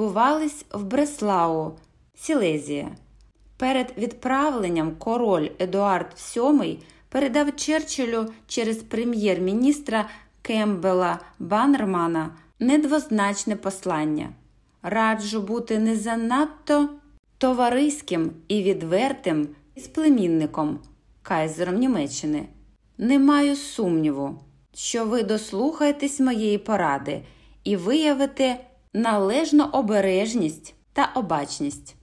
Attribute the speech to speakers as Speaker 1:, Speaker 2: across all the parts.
Speaker 1: відбувались в Бреслау, Сілезія. Перед відправленням король Едуард VII передав Черчиллю через прем'єр-міністра Кембела Баннермана недвозначне послання. Раджу бути не занадто товариським і відвертим із племінником кайзером Німеччини. Не маю сумніву, що ви дослухаєтесь моєї поради і виявите належну обережність та обачність.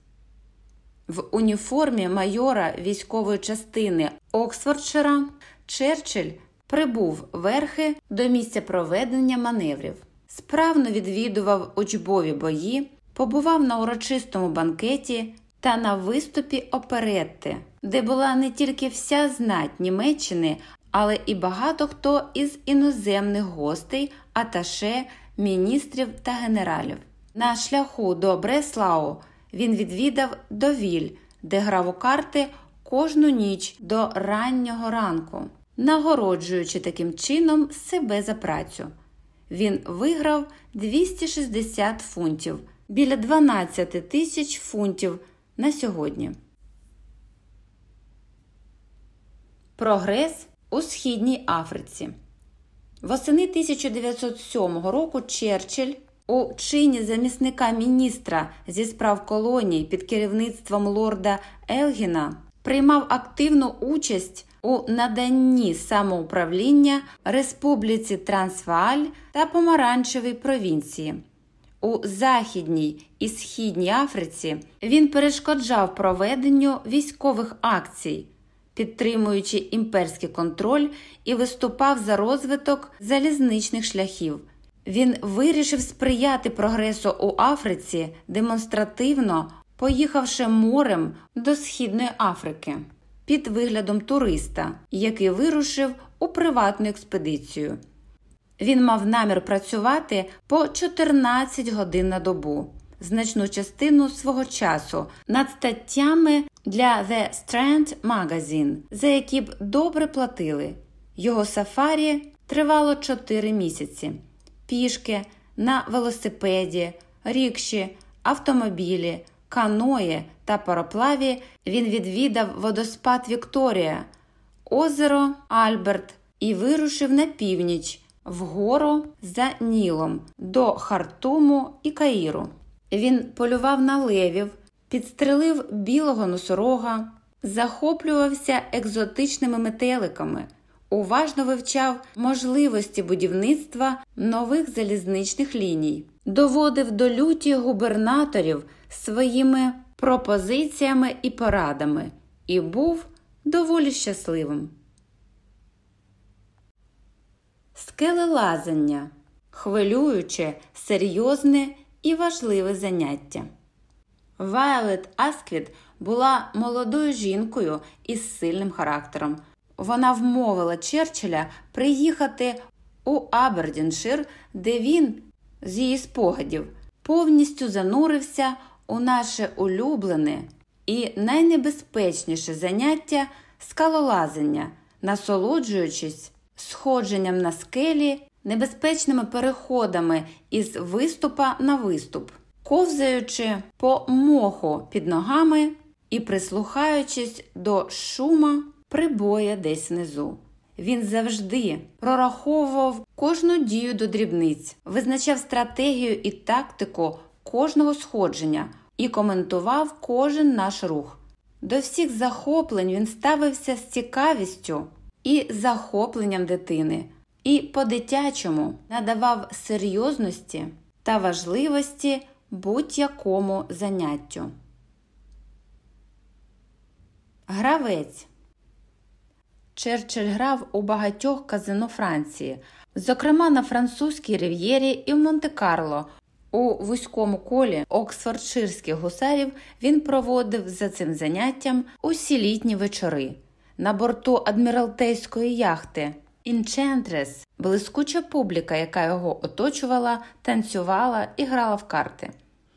Speaker 1: В уніформі майора військової частини Оксфордшира Черчилль прибув верхи до місця проведення маневрів, справно відвідував учбові бої, побував на урочистому банкеті та на виступі оперетти, де була не тільки вся знать Німеччини, але і багато хто із іноземних гостей, аташе, міністрів та генералів. На шляху до Бреслау він відвідав довіль, де грав у карти кожну ніч до раннього ранку, нагороджуючи таким чином себе за працю. Він виграв 260 фунтів біля 12 тисяч фунтів на сьогодні. Прогрес у Східній Африці. Восени 1907 року Черчилль у чині замісника міністра зі справ колоній під керівництвом лорда Елгіна приймав активну участь у наданні самоуправління Республіці Трансвааль та Помаранчевій провінції. У Західній і Східній Африці він перешкоджав проведенню військових акцій, підтримуючи імперський контроль і виступав за розвиток залізничних шляхів. Він вирішив сприяти прогресу у Африці демонстративно, поїхавши морем до Східної Африки під виглядом туриста, який вирушив у приватну експедицію. Він мав намір працювати по 14 годин на добу, значну частину свого часу над статтями для The Strand Magazine, за які б добре платили. Його сафарі тривало 4 місяці. Пішки на велосипеді, рікші, автомобілі, каної та пароплаві він відвідав водоспад Вікторія, озеро Альберт і вирушив на північ вгору за Нілом до Хартуму і Каїру. Він полював на левів, підстрелив білого носорога, захоплювався екзотичними метеликами, уважно вивчав можливості будівництва нових залізничних ліній, доводив до люті губернаторів своїми пропозиціями і порадами і був доволі щасливим. Скелелазання хвилююче, серйозне і важливе заняття. Вайлет Асквіт була молодою жінкою із сильним характером. Вона вмовила Черчилля приїхати у Абердіншир, де він, з її спогадів, повністю занурився у наше улюблене і найнебезпечніше заняття скалолазання, насолоджуючись сходженням на скелі, небезпечними переходами із виступа на виступ, ковзаючи по моху під ногами і прислухаючись до шума прибоя десь внизу. Він завжди прораховував кожну дію до дрібниць, визначав стратегію і тактику кожного сходження і коментував кожен наш рух. До всіх захоплень він ставився з цікавістю і захопленням дитини, і по-дитячому надавав серйозності та важливості будь-якому заняттю. Гравець Черчилль грав у багатьох казино Франції, зокрема на французькій рів'єрі і в Монте-Карло. У вузькому колі оксфордширських гусарів він проводив за цим заняттям усі літні вечори. На борту адміралтейської яхти Інчентрес блискуча публіка, яка його оточувала, танцювала і грала в карти.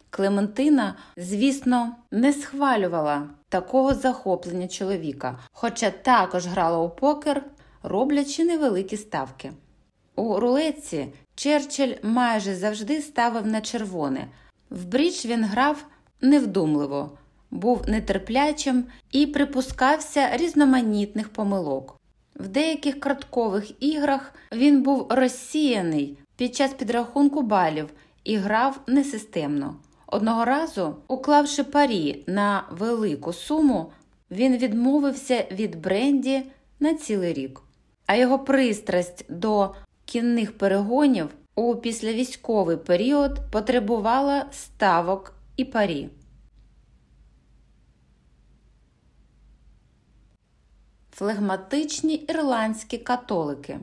Speaker 1: Клементина, звісно, не схвалювала такого захоплення чоловіка, хоча також грала у покер, роблячи невеликі ставки. У рулетці Черчилль майже завжди ставив на червоне, В брідж він грав невдумливо, був нетерплячим і припускався різноманітних помилок. В деяких карткових іграх він був розсіяний під час підрахунку балів і грав несистемно. Одного разу, уклавши парі на велику суму, він відмовився від бренді на цілий рік, а його пристрасть до кінних перегонів у післявійськовий період потребувала ставок і парі. Флегматичні ірландські католики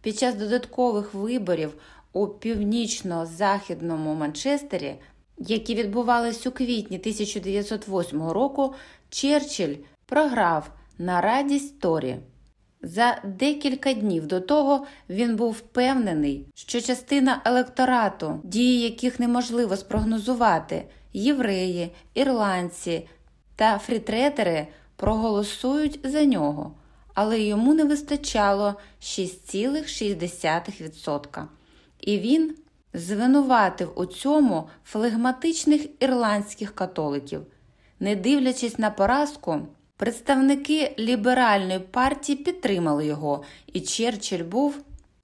Speaker 1: під час додаткових виборів у північно-західному Манчестері, які відбувались у квітні 1908 року, Черчилль програв на радість Торі. За декілька днів до того він був впевнений, що частина електорату, дії яких неможливо спрогнозувати, євреї, ірландці та фрітретери проголосують за нього, але йому не вистачало 6,6%. І він звинуватив у цьому флегматичних ірландських католиків. Не дивлячись на поразку, представники ліберальної партії підтримали його, і Черчилль був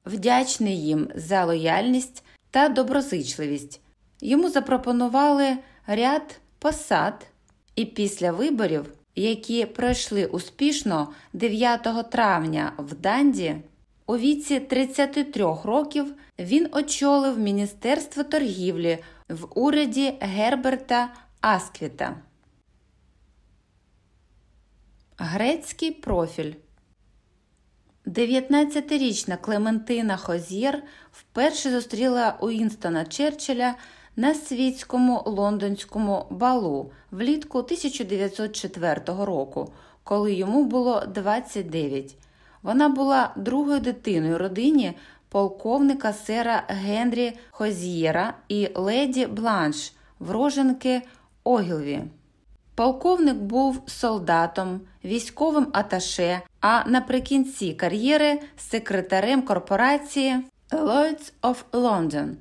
Speaker 1: вдячний їм за лояльність та доброзичливість. Йому запропонували ряд посад, і після виборів, які пройшли успішно 9 травня в Данді, у віці 33 років він очолив Міністерство торгівлі в уряді Герберта Асквіта. Грецький профіль 19-річна Клементина Хозєр вперше зустріла Уінстона Черчилля на світському лондонському балу влітку 1904 року, коли йому було 29. Вона була другою дитиною родині полковника сера Генрі Хозієра і леді Бланш, вроженки Огілві. Полковник був солдатом, військовим аташе, а наприкінці кар'єри секретарем корпорації Lloyds of London.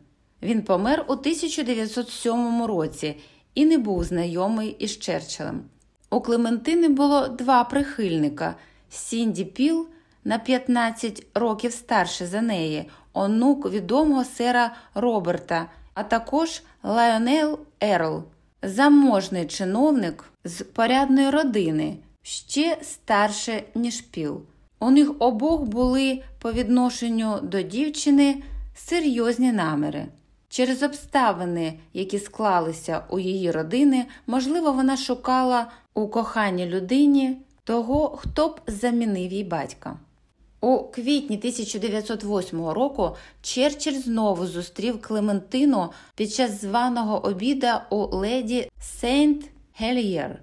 Speaker 1: Він помер у 1907 році і не був знайомий із Черчиллем. У Клементини було два прихильника: Сідні Піл на 15 років старше за неї, онук відомого сера Роберта, а також Лайонел Ерл заможний чиновник з порядної родини, ще старше, ніж Піл. У них обох були по відношенню до дівчини серйозні наміри. Через обставини, які склалися у її родини, можливо, вона шукала у коханій людині того, хто б замінив їй батька. У квітні 1908 року Черчилль знову зустрів Клементину під час званого обіда у леді Сейнт Гельєр.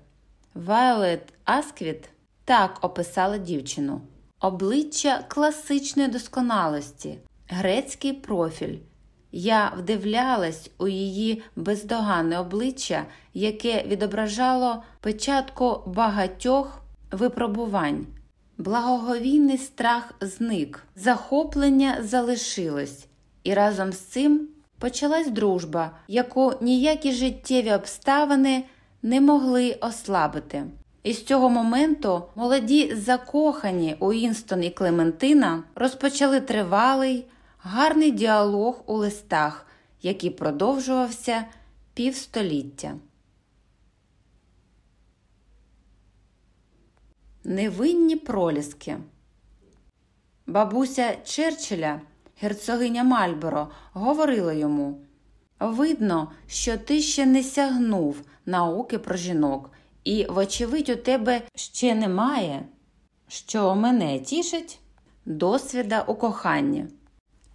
Speaker 1: Вайолет Асквіт так описала дівчину: обличчя класичної досконалості, грецький профіль. Я вдивлялась у її бездоганне обличчя, яке відображало печатку багатьох випробувань. Благоговійний страх зник, захоплення залишилось, і разом з цим почалась дружба, яку ніякі життєві обставини не могли ослабити. І з цього моменту молоді закохані Уінстон і Клементина розпочали тривалий, гарний діалог у листах, який продовжувався півстоліття. Невинні проліски. Бабуся Черчилля, герцогиня Мальборо, говорила йому Видно, що ти ще не сягнув науки про жінок, і, вочевидь, у тебе ще немає, що мене тішить, досвіда у коханні.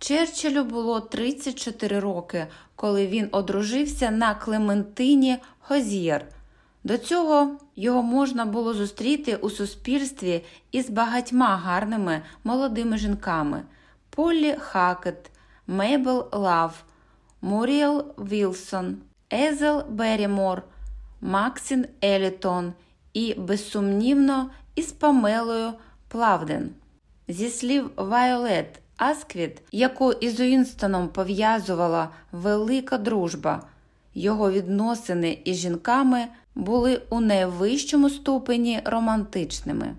Speaker 1: Черчиллю було 34 роки, коли він одружився на Клементині Хозієр. До цього його можна було зустріти у суспільстві із багатьма гарними молодими жінками: Поллі Хакет, Мейбл Лав, Муріел Вілсон, Етел Берімор, Максін Еліот і, безсумнівно, із Памелою Плавден. Зі слів Вайолет Асквіт, яку із Уінстоном пов'язувала велика дружба. його відносини із жінками були у найвищому ступені романтичними.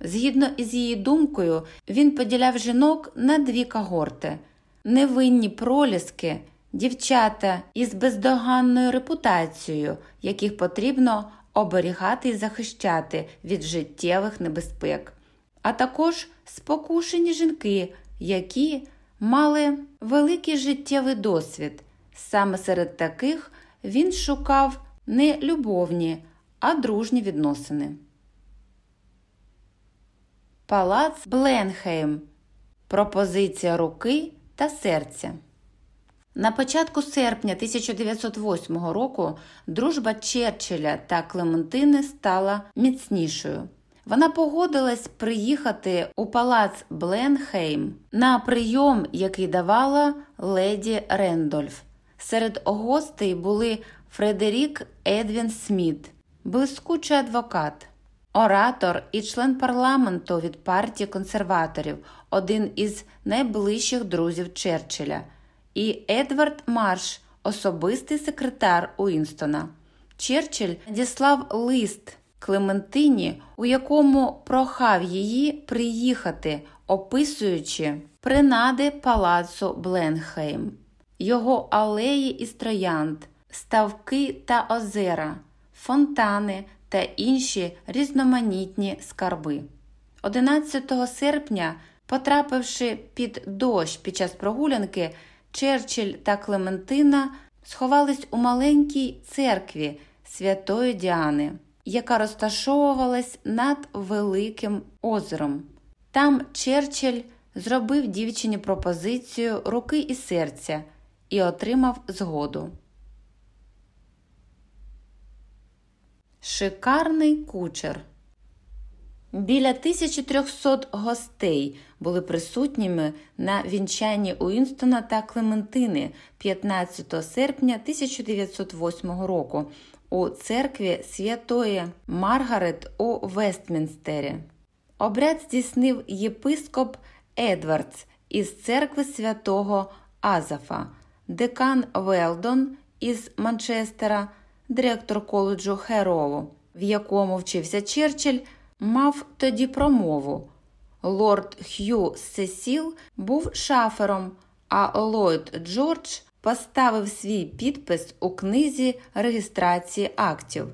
Speaker 1: Згідно із її думкою, він поділяв жінок на дві когорти невинні проліски, дівчата із бездоганною репутацією, яких потрібно оберігати і захищати від життєвих небезпек, а також спокушені жінки, які мали великий життєвий досвід. Саме серед таких він шукав не любовні, а дружні відносини. Палац Бленхейм. Пропозиція руки та серця. На початку серпня 1908 року дружба Черчилля та Клементини стала міцнішою. Вона погодилась приїхати у палац Бленхейм на прийом, який давала леді Рендольф. Серед гостей були Фредерік Едвін Сміт, блискучий адвокат, оратор і член парламенту від партії консерваторів, один із найближчих друзів Черчилля, і Едвард Марш, особистий секретар Уінстона. Черчилль надіслав лист Клементині, у якому прохав її приїхати, описуючи принади палацу Бленхейм, його алеї із троянд, ставки та озера, фонтани та інші різноманітні скарби. 11 серпня, потрапивши під дощ під час прогулянки, Черчилль та Клементина сховались у маленькій церкві Святої Діани, яка розташовувалась над Великим озером. Там Черчилль зробив дівчині пропозицію руки і серця і отримав згоду. Шикарний кучер. Біля 1300 гостей були присутніми на вінчанні Уінстона та Клементини 15 серпня 1908 року у церкві Святої Маргарет у Вестмінстері. Обряд здійснив єпископ Едвардс із церкви святого Азафа, декан Велдон із Манчестера, директор коледжу Херову, в якому вчився Черчилль, мав тоді промову. Лорд Х'ю Сесіл був шафером, а Ллойд Джордж поставив свій підпис у книзі реєстрації актів.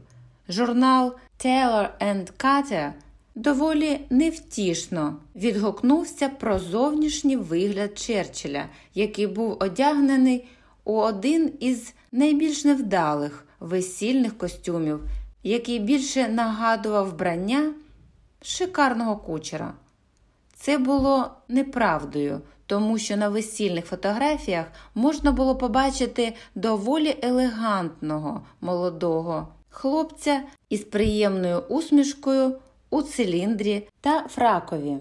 Speaker 1: Журнал Taylor and Cutter доволі невтішно відгукнувся про зовнішній вигляд Черчилля, який був одягнений у один із найбільш невдалих весільних костюмів, який більше нагадував вбрання шикарного кучера. Це було неправдою, тому що на весільних фотографіях можна було побачити доволі елегантного молодого хлопця із приємною усмішкою у циліндрі та фракові.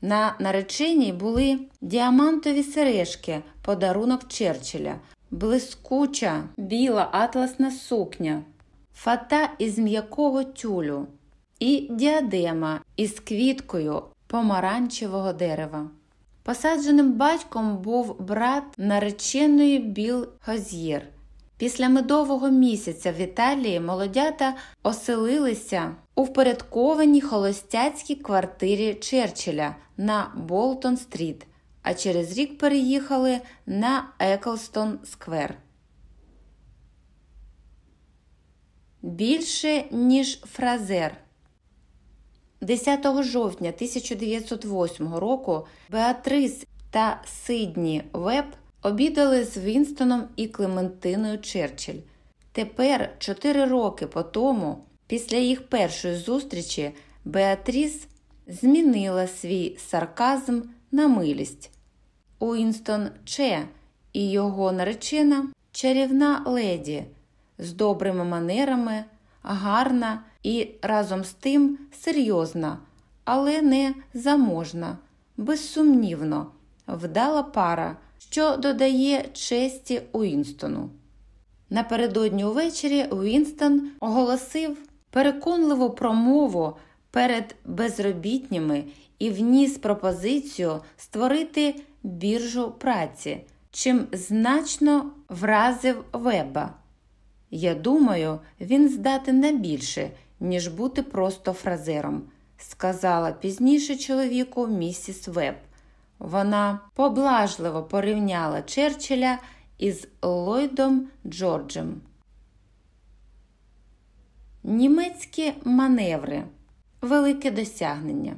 Speaker 1: На нареченій були діамантові сережки, подарунок Черчилля, блискуча біла атласна сукня, фата із м'якого тюлю і діадема із квіткою помаранчевого дерева. Посадженим батьком був брат нареченої Біл Хоз'єр. Після медового місяця в Італії молодята оселилися у впорядкованій холостяцькій квартирі Черчилля на Болтон Стріт, а через рік переїхали на Еклстон Сквер. Більше ніж Фразер. 10 жовтня 1908 року Беатрис та Сидні Веб обідали з Вінстоном і Клементиною Черчилль. Тепер, чотири роки по тому, після їх першої зустрічі, Беатріс змінила свій сарказм на милість. Уінстон Че і його наречена чарівна леді з добрими манерами, гарна і разом з тим серйозна, але не заможна, безсумнівно, вдала пара, що додає честі Уінстону. Напередодні увечері Уінстон оголосив переконливу промову перед безробітніми і вніс пропозицію створити біржу праці, чим значно вразив Веба. Я думаю, він здатен на більше, ніж бути просто фразером, сказала пізніше чоловіку місіс Веб. Вона поблажливо порівняла Черчилля із Ллойдом Джорджем. Німецькі маневри велике досягнення.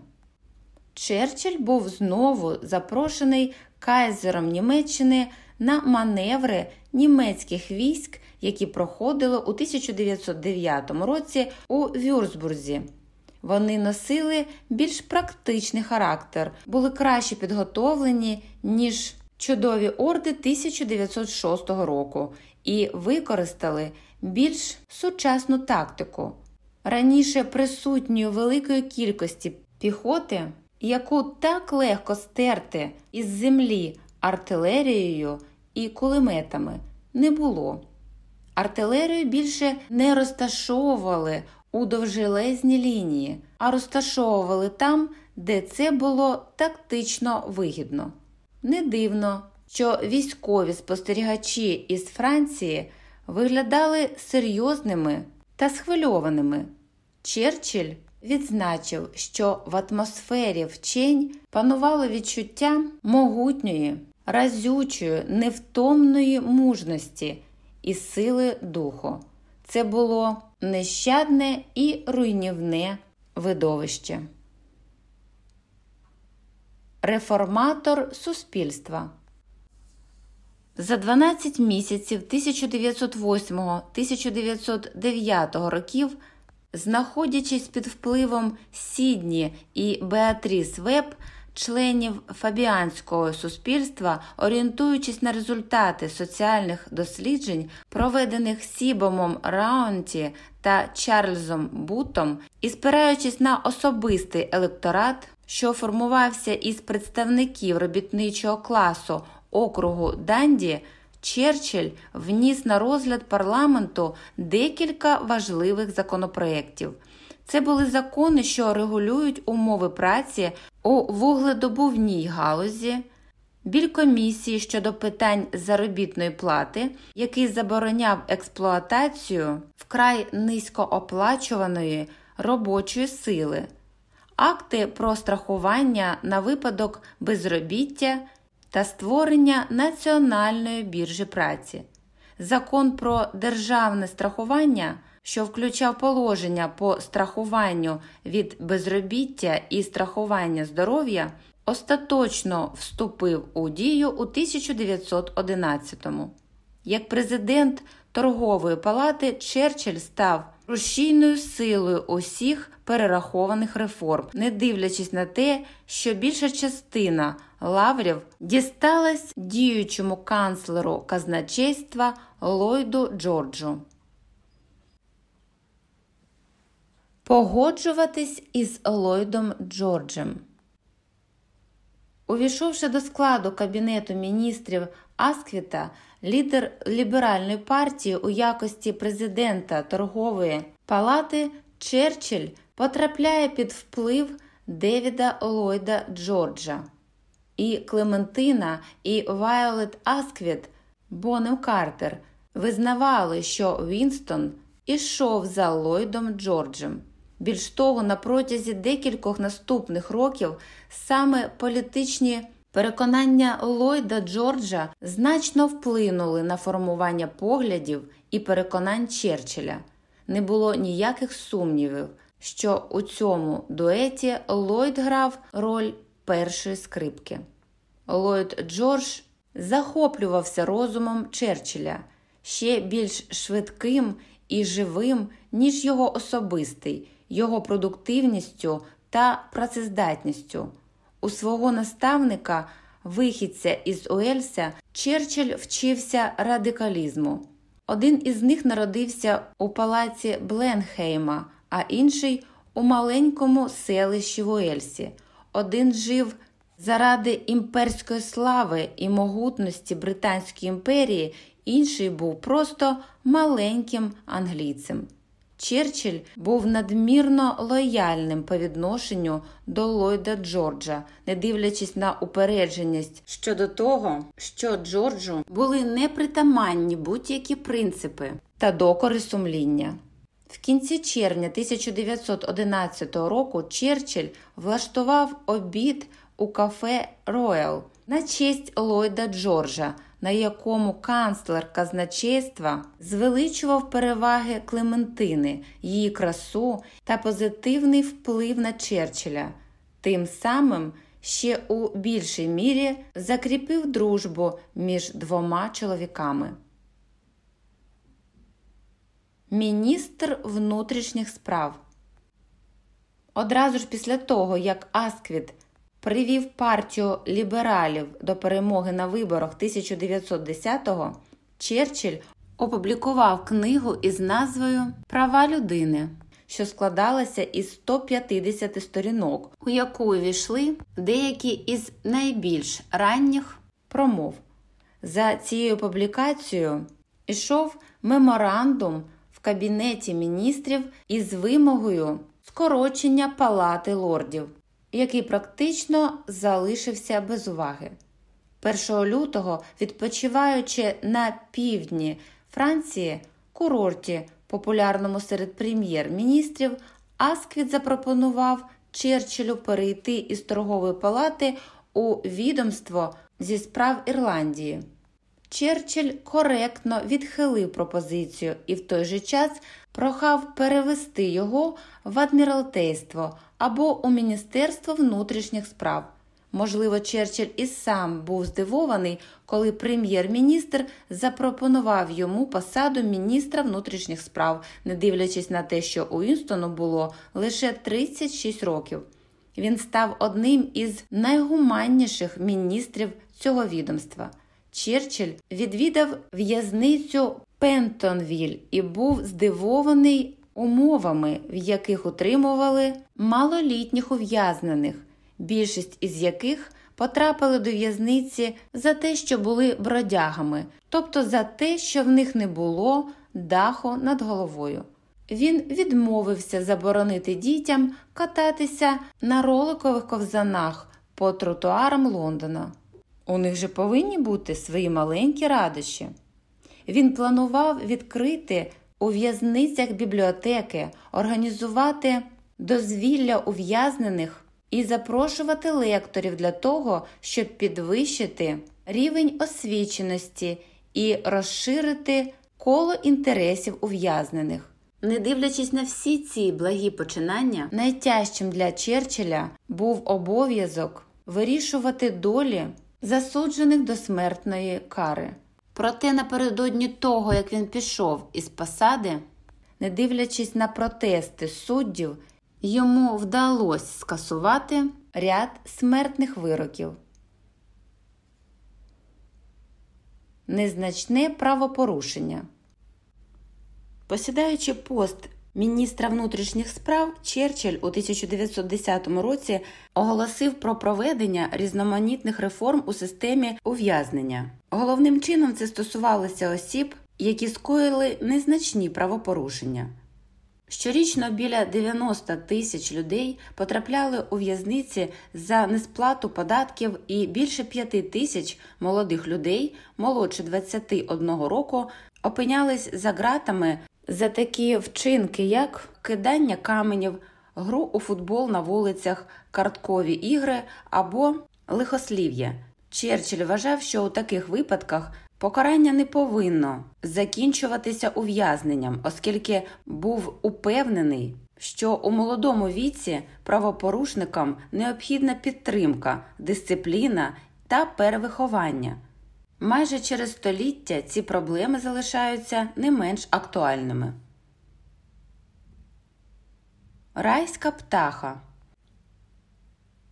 Speaker 1: Черчилль був знову запрошений кайзером Німеччини на маневри німецьких військ, які проходили у 1909 році у Вюрсбурзі. Вони носили більш практичний характер, були краще підготовлені, ніж чудові орди 1906 року і використали більш сучасну тактику. Раніше присутньої великої кількості піхоти, яку так легко стерти із землі артилерією і кулеметами, не було. Артилерію більше не розташовували у довжелезні лінії, а розташовували там, де це було тактично вигідно. Не дивно, що військові спостерігачі із Франції виглядали серйозними та схвильованими. Черчилль відзначив, що в атмосфері вчень панувало відчуття могутньої, разючої, невтомної мужності і сили духу. Це було нещадне і руйнівне видовище. Реформатор суспільства за 12 місяців 1908-1909 років, знаходячись під впливом Сідні і Беатріс Веб, членів фабіанського суспільства, орієнтуючись на результати соціальних досліджень, проведених Сібомом Раунті та Чарльзом Бутом, і спираючись на особистий електорат, що формувався із представників робітничого класу округу Данді, Черчилль вніс на розгляд парламенту декілька важливих законопроєктів. Це були закони, що регулюють умови праці у вугледобувній галузі, біль комісії щодо питань заробітної плати, який забороняв експлуатацію вкрай низькооплачуваної робочої сили, акти про страхування на випадок безробіття та створення Національної біржі праці, закон про державне страхування, що включав положення по страхуванню від безробіття і страхування здоров'я, остаточно вступив у дію у 1911-му. Як президент торгової палати Черчилль став рушійною силою усіх перерахованих реформ, не дивлячись на те, що більша частина лаврів дісталась діючому канцлеру казначейства Ллойду Джорджу. Погоджуватись із Ллойдом Джорджем. Увійшовши до складу Кабінету міністрів Асквіта, лідер ліберальної партії у якості президента торгової палати Черчилль потрапляє під вплив Девіда Ллойда Джорджа. І Клементина і Вайолет Асквіт Бонем Картер визнавали, що Вінстон ішов за Ллойдом Джорджем. Більш того, на протязі декількох наступних років саме політичні переконання Ллойда Джорджа значно вплинули на формування поглядів і переконань Черчилля. Не було ніяких сумнівів, що у цьому дуеті Ллойд грав роль першої скрипки. Ллойд Джордж захоплювався розумом Черчилля ще більш швидким і живим, ніж його особистий, його продуктивністю та працездатністю. У свого наставника, вихідця із Уельса, Черчилль вчився радикалізму. Один із них народився у палаці Бленхейма, а інший у маленькому селищі Уельсі. Один жив заради імперської слави і могутності Британської імперії, інший був просто маленьким англійцем. Черчилль був надмірно лояльним по відношенню до Ллойда Джорджа, не дивлячись на упередженість щодо того, що Джорджу були непритаманні будь-які принципи та докори сумління. В кінці червня 1911 року Черчилль влаштував обід у кафе Роял на честь Ллойда Джорджа, на якому канцлер казначейства звеличував переваги Клементини, її красу та позитивний вплив на Черчилля. Тим самим ще у більшій мірі закріпив дружбу між двома чоловіками. Міністр внутрішніх справ одразу ж після того, як Асквіт привів партію лібералів до перемоги на виборах 1910-го, Черчилль опублікував книгу із назвою Права людини, що складалася із 150 сторінок, у яку увійшли деякі із найбільш ранніх промов. За цією публікацією йшов меморандум в Кабінеті міністрів із вимогою скорочення Палати лордів який практично залишився без уваги. 1 лютого, відпочиваючи на півдні Франції, курорті, популярному серед прем'єр-міністрів, Асквіт запропонував Черчиллю перейти із торгової палати у відомство зі справ Ірландії. Черчилль коректно відхилив пропозицію і в той же час прохав перевести його в адміралтейство або у Міністерство внутрішніх справ. Можливо, Черчилль і сам був здивований, коли прем'єр-міністр запропонував йому посаду міністра внутрішніх справ, не дивлячись на те, що Уінстону було лише 36 років. Він став одним із найгуманніших міністрів цього відомства. Черчилль відвідав в'язницю Пентонвіль і був здивований умовами, в яких утримували малолітніх ув'язнених, більшість із яких потрапили до в'язниці за те, що були бродягами, тобто за те, що в них не було даху над головою. Він відмовився заборонити дітям кататися на роликових ковзанах по тротуарам Лондона. У них же повинні бути свої маленькі радощі. Він планував відкрити у в'язницях бібліотеки, організувати дозвілля ув'язнених і запрошувати лекторів для того, щоб підвищити рівень освіченості і розширити коло інтересів ув'язнених. Не дивлячись на всі ці благі починання, найтяжчим для Черчилля був обов'язок вирішувати долі засуджених до смертної кари. Проте напередодні того, як він пішов із посади, не дивлячись на протести суддів, йому вдалося скасувати ряд смертних вироків. Незначне правопорушення. Посідаючи пост міністра внутрішніх справ, Черчилль у 1910 році оголосив про проведення різноманітних реформ у системі ув'язнення. Головним чином це стосувалося осіб, які скоїли незначні правопорушення. Щорічно біля 90 тисяч людей потрапляли у в'язниці за несплату податків, і більше 5 тисяч молодих людей, молодше 21 року, опинялись за ґратами за такі вчинки, як кидання каменів, гру у футбол на вулицях, карткові ігри або лихослів'я. Черчилль вважав, що у таких випадках покарання не повинно закінчуватися ув'язненням, оскільки був упевнений, що у молодому віці правопорушникам необхідна підтримка, дисципліна та перевиховання. Майже через століття ці проблеми залишаються не менш актуальними. Райська птаха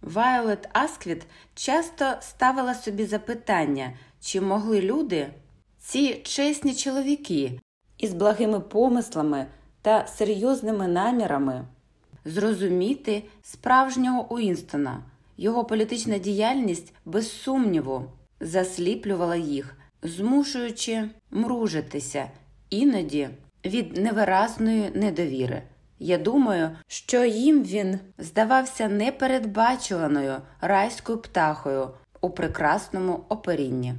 Speaker 1: Вайолет Асквіт часто ставила собі запитання, чи могли люди, ці чесні чоловіки із благими помислами та серйозними намірами зрозуміти справжнього Уінстона, його політична діяльність без сумніву засліплювала їх, змушуючи мружитися іноді від невиразної недовіри. Я думаю, що їм він здавався непередбачуваною райською птахою у прекрасному оперінні.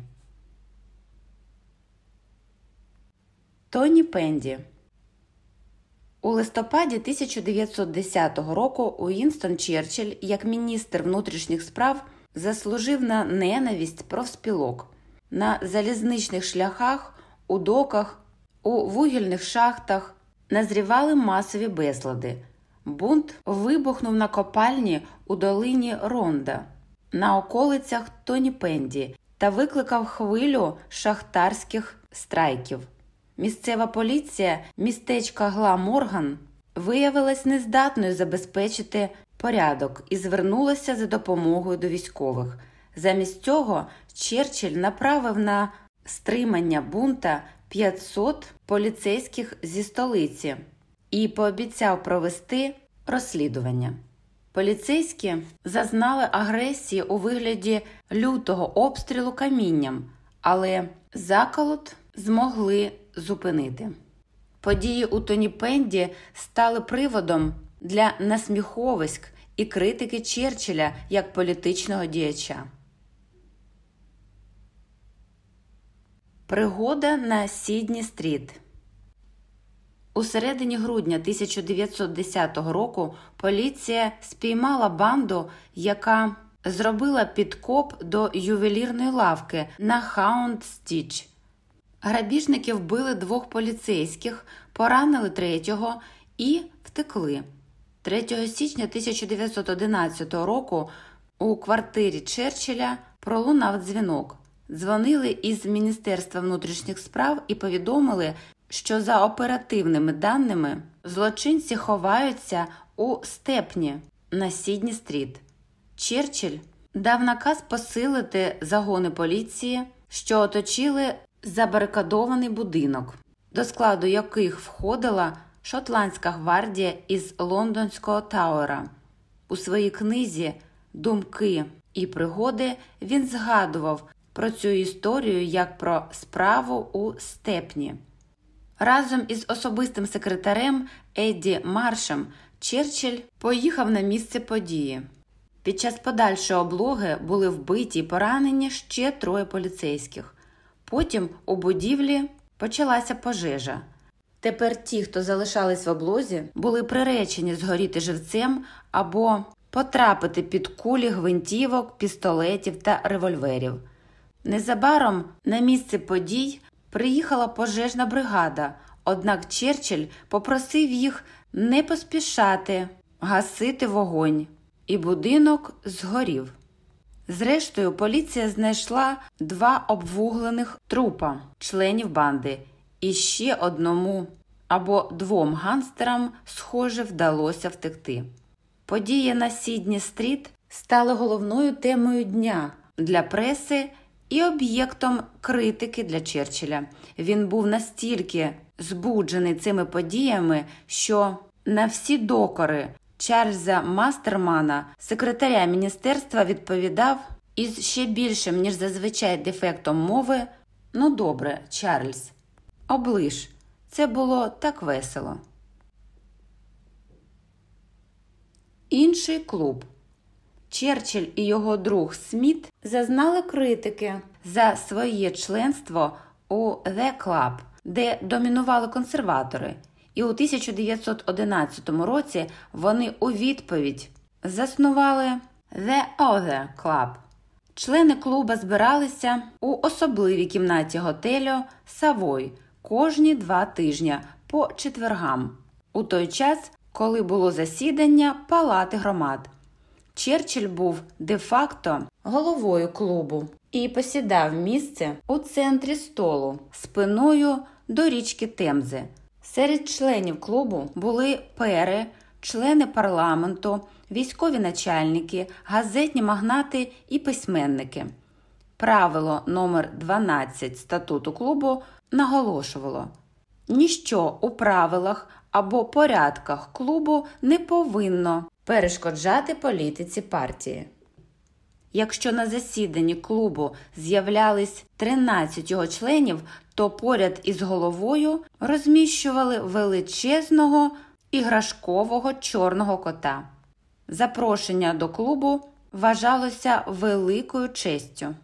Speaker 1: Тоні Пенді. У листопаді 1910 року Уінстон Черчилль, як міністр внутрішніх справ, заслужив на ненависть профспілок на залізничних шляхах, у доках, у вугільних шахтах назрівали масові безлади. Бунт вибухнув на копальні у долині Ронда на околицях Тоні Пенді та викликав хвилю шахтарських страйків. Місцева поліція містечка Гла Морган виявилась нездатною забезпечити порядок і звернулася за допомогою до військових. Замість цього Черчилль направив на стримання бунта 500 поліцейських зі столиці і пообіцяв провести розслідування. Поліцейські зазнали агресії у вигляді лютого обстрілу камінням, але заколот змогли зупинити. Події у Тоніпенді стали приводом для насміховиськ і критики Черчилля як політичного діяча. Пригода на Сідні Стріт у середині грудня 1910 року поліція спіймала банду, яка зробила підкоп до ювелірної лавки на Хаунд Стіч. Грабіжники вбили двох поліцейських, поранили третього і втекли. 3 січня 1911 року у квартирі Черчилля пролунав дзвінок. Дзвонили із Міністерства внутрішніх справ і повідомили, що за оперативними даними злочинці ховаються у степні на Сідні Стріт. Черчилль дав наказ посилити загони поліції, що оточили забарикадований будинок, до складу яких входила шотландська гвардія із лондонського Тауера. У своїй книзі Думки і пригоди він згадував про цю історію як про справу у степні. Разом із особистим секретарем Едді Маршем Черчилль поїхав на місце події. Під час подальшої облоги були вбиті і поранені ще троє поліцейських. Потім у будівлі почалася пожежа. Тепер ті, хто залишались в облозі, були приречені згоріти живцем або потрапити під кулі гвинтівок, пістолетів та револьверів. Незабаром на місце подій приїхала пожежна бригада, однак Черчилль попросив їх не поспішати гасити вогонь, і будинок згорів. Зрештою, поліція знайшла два обвуглених трупа членів банди, і ще одному або двом ганстерам, схоже, вдалося втекти. Події на Сідні Стріт стали головною темою дня для преси і об'єктом критики для Черчилля. Він був настільки збуджений цими подіями, що на всі докори Чарльза Мастермана, секретаря міністерства, відповідав із ще більшим, ніж зазвичай дефектом мови. Ну, добре, Чарльз, оближ, це було так весело. Інший клуб. Черчилль і його друг Сміт зазнали критики за своє членство у The Club, де домінували консерватори, і у 1911 році вони у відповідь заснували The Other Club. Члени клуба збиралися у особливій кімнаті готелю Савой кожні два тижні по четвергам, у той час, коли було засідання палати громад. Черчилль був де-факто головою клубу і посідав місце у центрі столу спиною до річки Темзи. Серед членів клубу були пери, члени парламенту, військові начальники, газетні магнати і письменники. Правило номер 12 статуту клубу наголошувало ніщо у правилах або порядках клубу не повинно перешкоджати політиці партії. Якщо на засіданні клубу з'являлись 13 його членів, то поряд із головою розміщували величезного іграшкового чорного кота. Запрошення до клубу вважалося великою честю.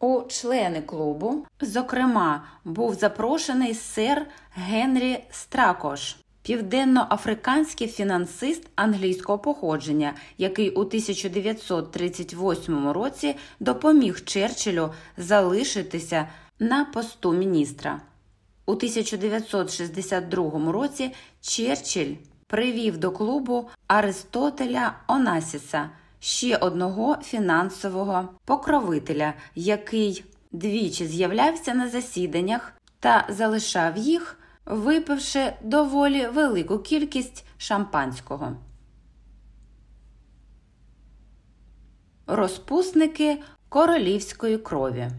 Speaker 1: У члени клубу, зокрема, був запрошений сер Генрі Стракош, південноафриканський фінансист англійського походження, який у 1938 році допоміг Черчиллю залишитися на посту міністра. У 1962 році Черчилль привів до клубу Аристотеля Онасіса, ще одного фінансового покровителя, який двічі з'являвся на засіданнях та залишав їх, випивши доволі велику кількість шампанського. Розпусники королівської крові.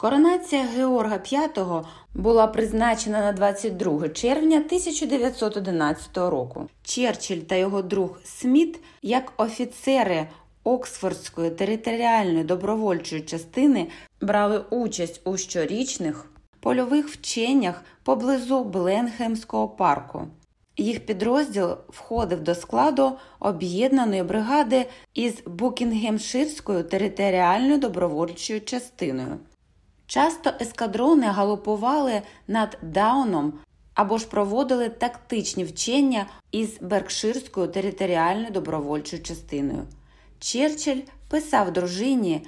Speaker 1: Коронація Георга V була призначена на 22 червня 1911 року. Черчилль та його друг Сміт, як офіцери Оксфордської територіальної добровольчої частини, брали участь у щорічних польових вченнях поблизу Бленхемського парку. Їх підрозділ входив до складу об'єднаної бригади із Букінгемширською територіальною добровольчою частиною. Часто ескадрони галопували над Дауном або ж проводили тактичні вчення із Беркширською територіальною добровольчою частиною. Черчилль писав дружині,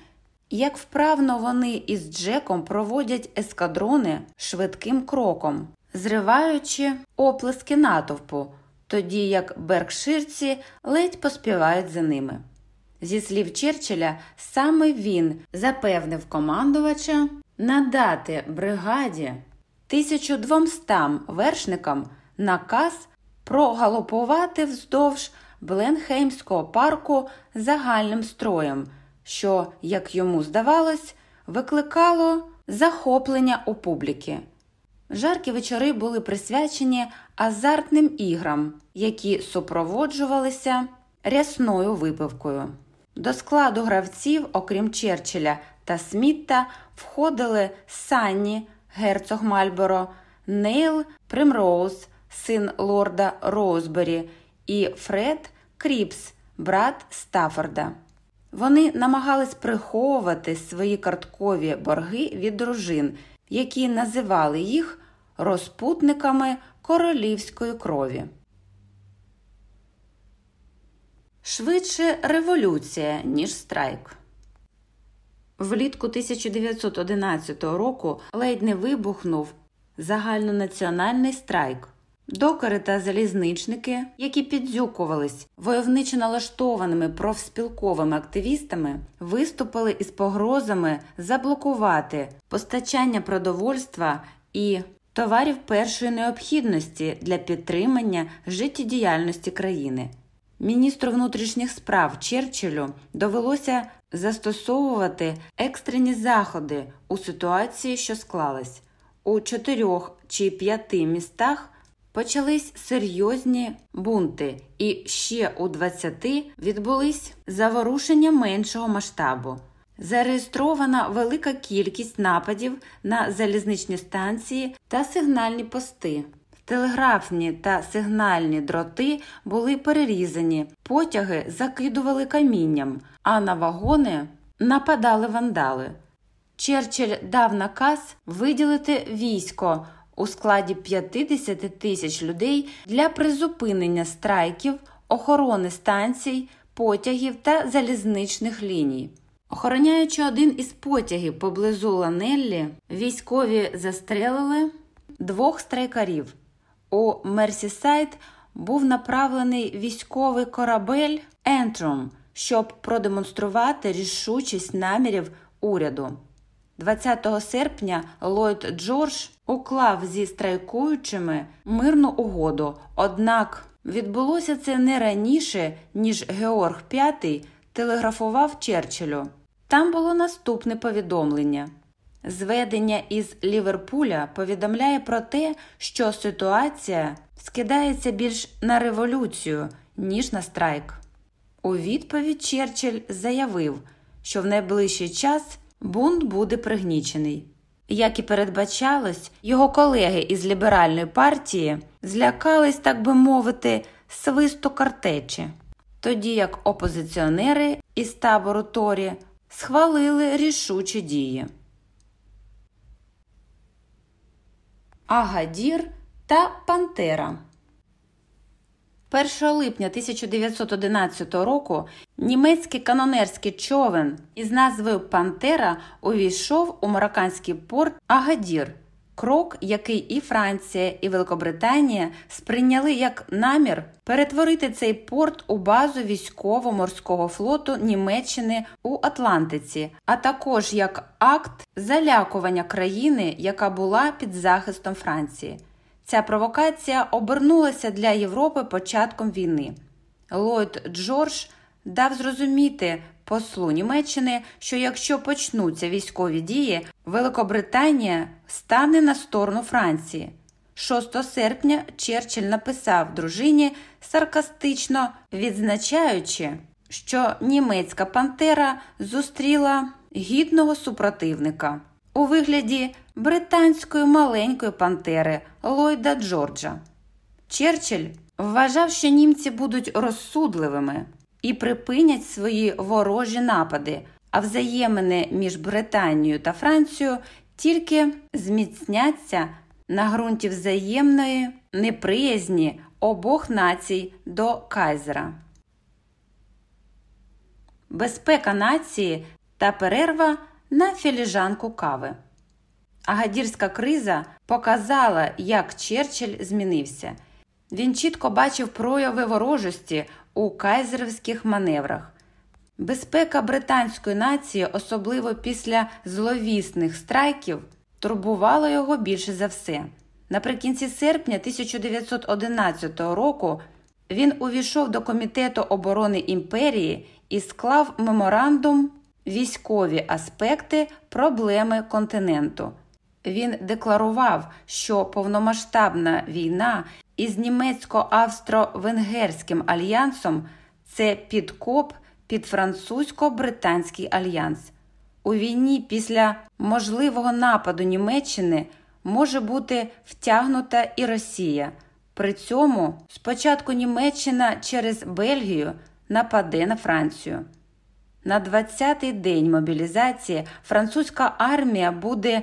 Speaker 1: як вправно вони із Джеком проводять ескадрони швидким кроком, зриваючи оплески натовпу, тоді як Беркширці ледь поспівають за ними. Зі слів Черчилля, саме він запевнив командувача надати бригаді 1200 вершникам наказ прогалопувати вздовж Бленхеймського парку загальним строєм, що, як йому здавалось, викликало захоплення у публіки. Жаркі вечори були присвячені азартним іграм, які супроводжувалися рясною випивкою. До складу гравців, окрім Черчилля та Сміта, входили Санні, герцог Мальборо, Нейл Примроуз, син лорда Роузбері, і Фред Кріпс, брат Стаффорда. Вони намагались приховувати свої карткові борги від дружин, які називали їх розпутниками королівської крові. Швидше революція, ніж страйк. Влітку 1911 року ледь не вибухнув загальнонаціональний страйк. Докери та залізничники, які підзюкувались войовничо налаштованими профспілковими активістами, виступили із погрозами заблокувати постачання продовольства і товарів першої необхідності для підтримання життєдіяльності країни. Міністру внутрішніх справ Черчиллю довелося застосовувати екстрені заходи у ситуації, що склалась у чотирьох чи п'яти містах. Почались серйозні бунти, і ще у 20 відбулись заворушення меншого масштабу. Зареєстрована велика кількість нападів на залізничні станції та сигнальні пости. Телеграфні та сигнальні дроти були перерізані, потяги закидували камінням, а на вагони нападали вандали. Черчилль дав наказ виділити військо у складі 50 тисяч людей для призупинення страйків, охорони станцій, потягів та залізничних ліній. Охороняючи один із потягів поблизу Ланеллі, військові застрелили двох страйкарів. У Мерсісайд був направлений військовий корабель Ентром, щоб продемонструвати рішучість намірів уряду. 20 серпня Ллойд Джордж уклав зі страйкуючими мирну угоду, однак відбулося це не раніше, ніж Георг V телеграфував Черчиллю. Там було наступне повідомлення. Зведення із Ліверпуля повідомляє про те, що ситуація скидається більш на революцію, ніж на страйк. У відповідь Черчилль заявив, що в найближчий час бунт буде пригнічений. Як і передбачалось, його колеги із ліберальної партії злякались, так би мовити, свисту картечі, тоді як опозиціонери із табору Торі схвалили рішучі дії. Агадір та Пантера. 1 липня 1911 року німецький канонерський човен із назвою Пантера увійшов у марокканський порт Агадір, крок, який і Франція, і Великобританія сприйняли як намір перетворити цей порт у базу військово-морського флоту Німеччини у Атлантиці, а також як акт залякування країни, яка була під захистом Франції. Ця провокація обернулася для Європи початком війни. Ллойд Джордж дав зрозуміти послу Німеччини, що якщо почнуться військові дії, Великобританія стане на сторону Франції. 6 серпня Черчилль написав дружині, саркастично відзначаючи, що німецька пантера зустріла гідного супротивника у вигляді британської маленької пантери Ллойда Джорджа. Черчилль вважав, що німці будуть розсудливими і припинять свої ворожі напади, а взаємини між Британією та Францією тільки зміцняться на ґрунті взаємної неприязні обох націй до Кайзера. Безпека нації та перерва на філіжанку кави. Агадірська криза показала, як Черчилль змінився. Він чітко бачив прояви ворожості у кайзерівських маневрах. Безпека британської нації, особливо після зловісних страйків, турбувала його більше за все. Наприкінці серпня 1911 року він увійшов до Комітету оборони імперії і склав меморандум військові аспекти проблеми континенту. Він декларував, що повномасштабна війна із німецько-австро-венгерським альянсом це підкоп під французько-британський альянс. У війні після можливого нападу Німеччини може бути втягнута і Росія. При цьому спочатку Німеччина через Бельгію нападе на Францію. На 20-й день мобілізації французька армія буде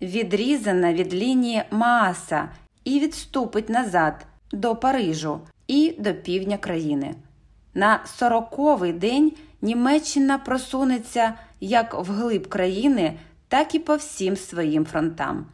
Speaker 1: відрізана від лінії Мааса і відступить назад до Парижу і до півдня країни. На 40-й день Німеччина просунеться як вглиб країни, так і по всім своїм фронтам.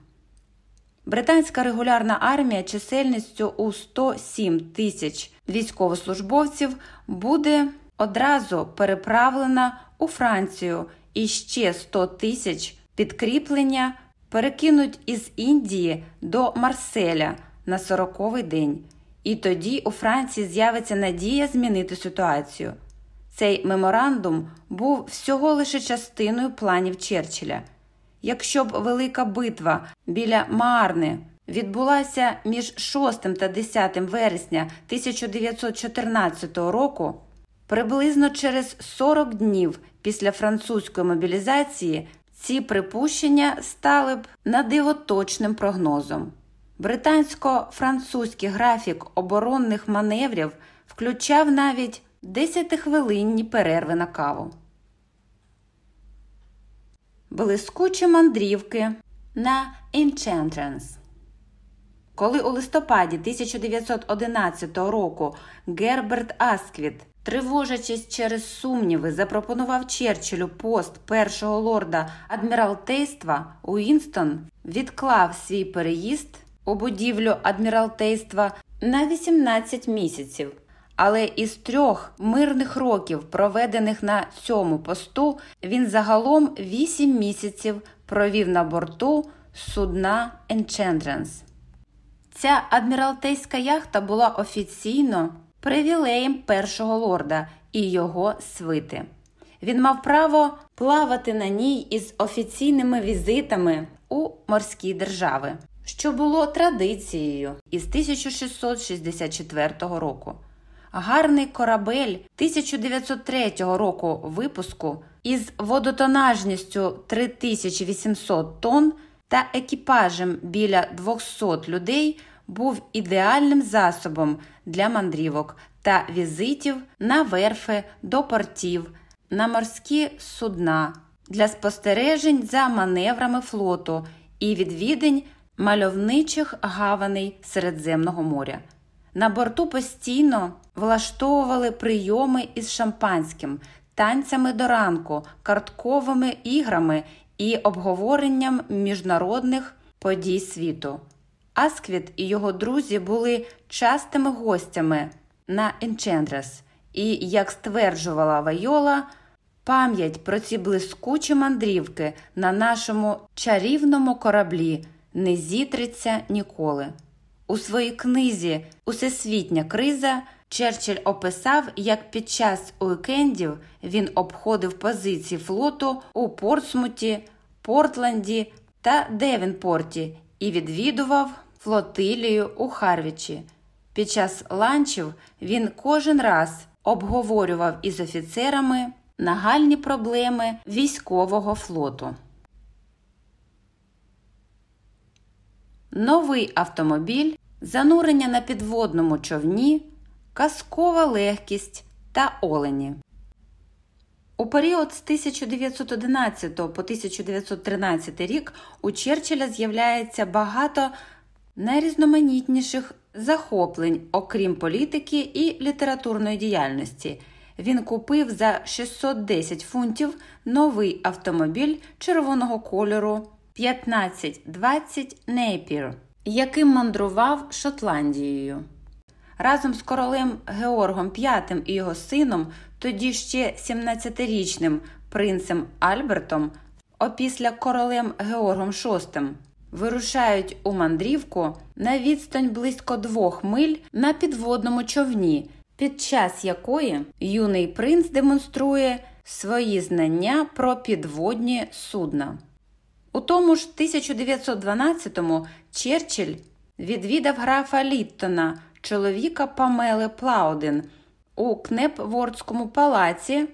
Speaker 1: Британська регулярна армія чисельністю у 107 тисяч військовослужбовців буде одразу переправлена у Францію і ще 100 тисяч підкріплення перекинуть із Індії до Марселя на 40-й день. І тоді у Франції з'явиться надія змінити ситуацію. Цей меморандум був всього лише частиною планів Черчилля. Якщо б велика битва біля Марни відбулася між 6 та 10 вересня 1914 року, приблизно через 40 днів після французької мобілізації ці припущення стали б надивоточним прогнозом. Британсько-французький графік оборонних маневрів включав навіть 10-хвилинні перерви на каву. Блискучі мандрівки на Enchantress. Коли у листопаді 1911 року Герберт Асквіт, тривожачись через сумніви, запропонував Черчиллю пост першого лорда адміралтейства, Уінстон відклав свій переїзд у будівлю адміралтейства на 18 місяців. Але із трьох мирних років, проведених на цьому посту, він загалом 8 місяців провів на борту судна Enchantress. Ця адміралтейська яхта була офіційно привілеєм першого лорда і його свити. Він мав право плавати на ній із офіційними візитами у морські держави, що було традицією із 1664 року. Гарний корабель 1903 року випуску із водотонажністю 3800 тонн та екіпажем біля 200 людей був ідеальним засобом для мандрівок та візитів на верфи до портів, на морські судна для спостережень за маневрами флоту і відвідень мальовничих гаваней Середземного моря. На борту постійно влаштовували прийоми із шампанським, танцями до ранку, картковими іграми і обговоренням міжнародних подій світу. Асквіт і його друзі були частими гостями на Енчендрес, і, як стверджувала Вайола, пам'ять про ці блискучі мандрівки на нашому чарівному кораблі не зітриться ніколи. У своїй книзі Усесвітня криза Черчилль описав, як під час уікендів він обходив позиції флоту у Портсмуті, Портленді та Девенпорті і відвідував флотилію у Харвічі. Під час ланчів він кожен раз обговорював із офіцерами нагальні проблеми військового флоту. Новий автомобіль, занурення на підводному човні, казкова легкість та олені. У період з 1911 по 1913 рік у Черчилля з'являється багато найрізноманітніших захоплень, окрім політики і літературної діяльності. Він купив за 610 фунтів новий автомобіль червоного кольору 1520 Napier, яким мандрував Шотландією. Разом з королем Георгом V і його сином, тоді ще 17-річним принцем Альбертом, опісля королем Георгом VI, вирушають у мандрівку на відстань близько двох миль на підводному човні, під час якої юний принц демонструє свої знання про підводні судна. У тому ж 1912-му Черчилль відвідав графа Літтона, чоловіка Памели Плауден, у Кнепвордському палаці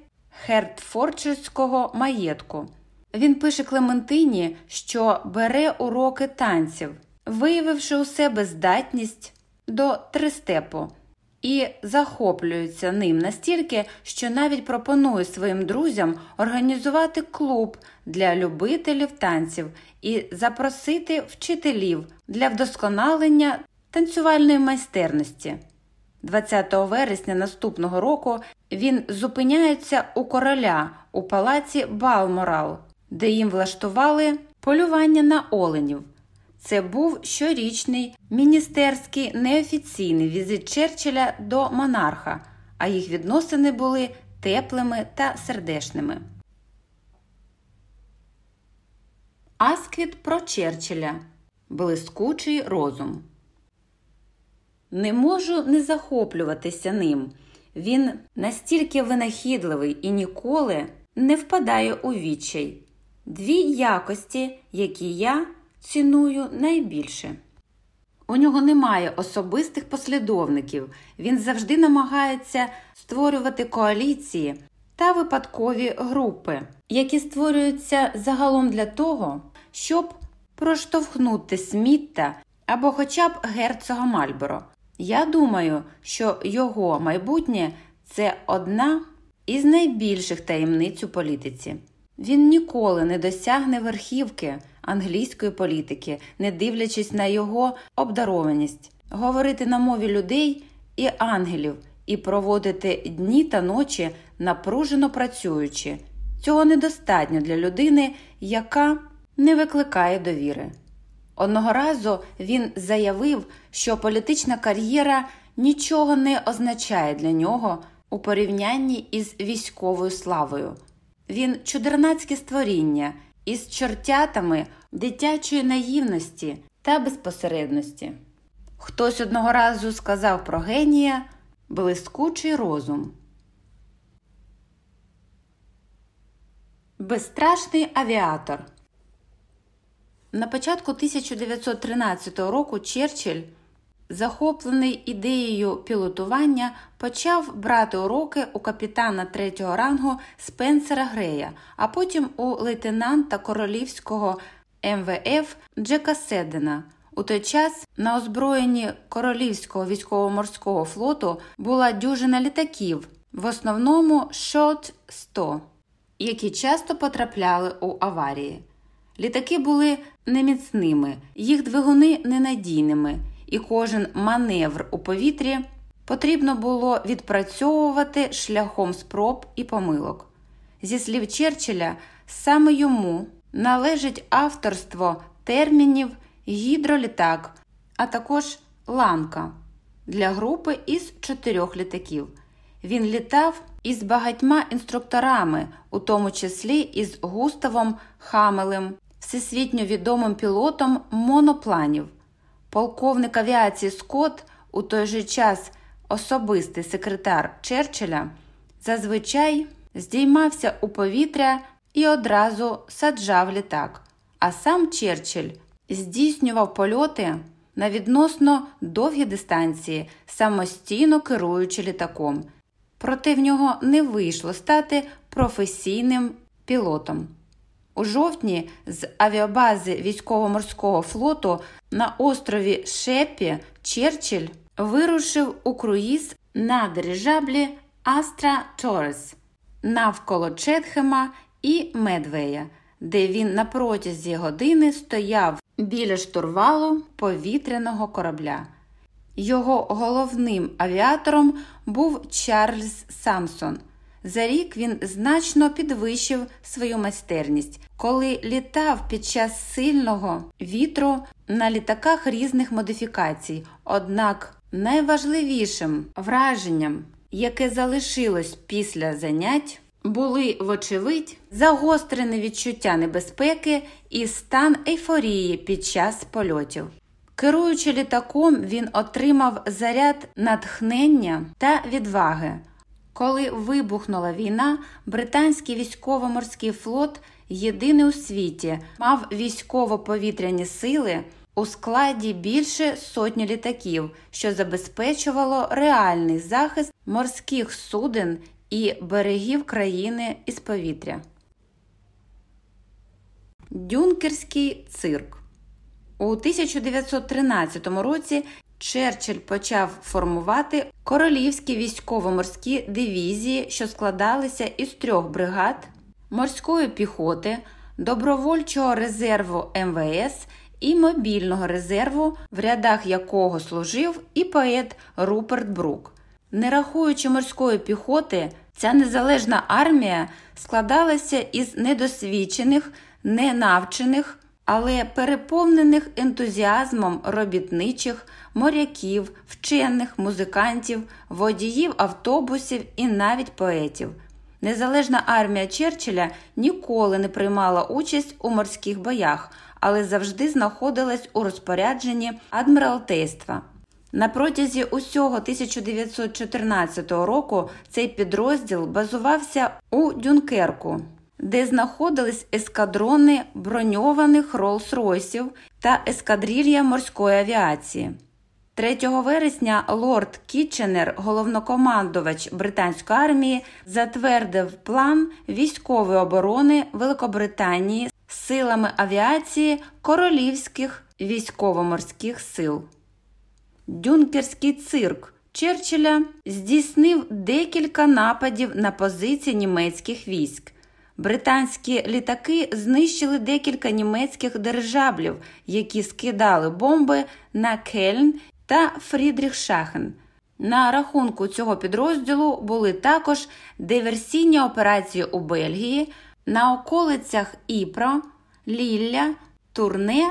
Speaker 1: Хертфордширського маєтку. Він пише Клементині, що бере уроки танців, виявивши у себе здатність до тристепу, і захоплюється ним настільки, що навіть пропонує своїм друзям організувати клуб для любителів танців і запросити вчителів для вдосконалення танцювальної майстерності. 20 вересня наступного року він зупиняється у короля у палаці Балморал, де їм влаштували полювання на оленів. Це був щорічний міністерський неофіційний візит Черчилля до монарха, а їх відносини були теплими та сердешними. Асквіт про Черчилля блискучий розум. Не можу не захоплюватися ним. Він настільки винахідливий і ніколи не впадає у відчай. Дві якості, які я ціную найбільше. У нього немає особистих послідовників, він завжди намагається створювати коаліції та випадкові групи, які створюються загалом для того, щоб проштовхнути Смітта або хоча б герцога Мальборо. Я думаю, що його майбутнє це одна із найбільших таємниць у політиці. Він ніколи не досягне верхівки англійської політики, не дивлячись на його обдарованість, говорити на мові людей і ангелів і проводити дні та ночі напружено працюючи. Цього недостатньо для людини, яка не викликає довіри. Одного разу він заявив, що політична кар'єра нічого не означає для нього у порівнянні із військовою славою. Він чудернацьке створіння із чортятами дитячої наївності та безпосередності. Хтось одного разу сказав про генія блискучий розум. Безстрашний авіатор. На початку 1913 року Черчилль, захоплений ідеєю пілотування, почав брати уроки у капітана третього рангу Спенсера Грея, а потім у лейтенанта королівського МВФ Джека Седена. У той час на озброєнні королівського військово-морського флоту була дюжина літаків, в основному Shot 100, які часто потрапляли у аварії. Літаки були неміцними, їх двигуни ненадійними, і кожен маневр у повітрі потрібно було відпрацьовувати шляхом спроб і помилок. Зі слів Черчилля, саме йому належить авторство термінів гідролітак, а також ланка для групи із чотирьох літаків. Він літав із багатьма інструкторами, у тому числі із Густавом Хамелем, всесвітньо відомим пілотом монопланів. Полковник авіації Скотт, у той же час особистий секретар Черчилля, зазвичай здіймався у повітря і одразу саджав літак. А сам Черчилль здійснював польоти на відносно довгі дистанції, самостійно керуючи літаком. Проте в нього не вийшло стати професійним пілотом. У жовтні з авіабази військово-морського флоту на острові Шепі Черчилль вирушив у круїз на дирижаблі Астра Торрес навколо Четхема і Медвея, де він на протязі години стояв біля штурвалу повітряного корабля. Його головним авіатором був Чарльз Самсон. За рік він значно підвищив свою майстерність, коли літав під час сильного вітру на літаках різних модифікацій. Однак найважливішим враженням, яке залишилось після занять, були, вочевидь, загострене відчуття небезпеки і стан ейфорії під час польотів. Керуючи літаком, він отримав заряд натхнення та відваги. Коли вибухнула війна, британський військово-морський флот, єдиний у світі, мав військово-повітряні сили у складі більше сотні літаків, що забезпечувало реальний захист морських суден і берегів країни із повітря. Дюнкерський цирк у 1913 році Черчилль почав формувати королівські військово-морські дивізії, що складалися із трьох бригад морської піхоти, добровольчого резерву МВС і мобільного резерву, в рядах якого служив і поет Руперт Брук. Не рахуючи морської піхоти, ця незалежна армія складалася із недосвідчених, ненавчених, але переповнених ентузіазмом робітничих, моряків, вчених, музикантів, водіїв автобусів і навіть поетів. Незалежна армія Черчилля ніколи не приймала участь у морських боях, але завжди знаходилась у розпорядженні адміралтейства. На протязі усього 1914 року цей підрозділ базувався у Дюнкерку, де знаходились ескадрони броньованих Роллс-Ройсів та ескадрилья морської авіації. 3 вересня лорд Кітченер, головнокомандувач британської армії, затвердив план військової оборони Великобританії силами авіації королівських військово-морських сил. Дюнкерський цирк Черчилля здійснив декілька нападів на позиції німецьких військ. Британські літаки знищили декілька німецьких дирижаблів, які скидали бомби на Кельн та Фрідріхшахен. На рахунку цього підрозділу були також диверсійні операції у Бельгії, на околицях Іпро, Лілля, Турне